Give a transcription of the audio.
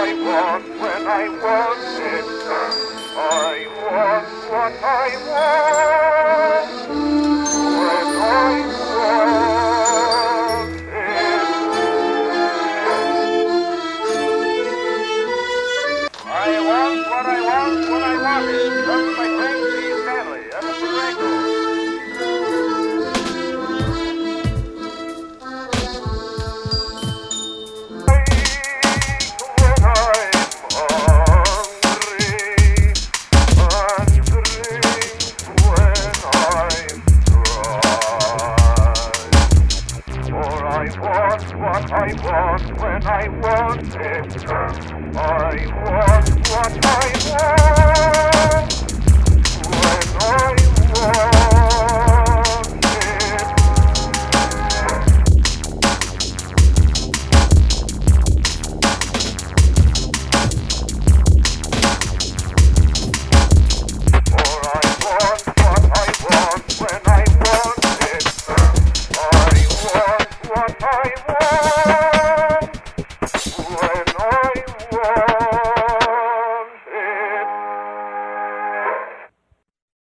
I want when I want it. I want what I want when I want it. I want what I want when I want it. I want what I want.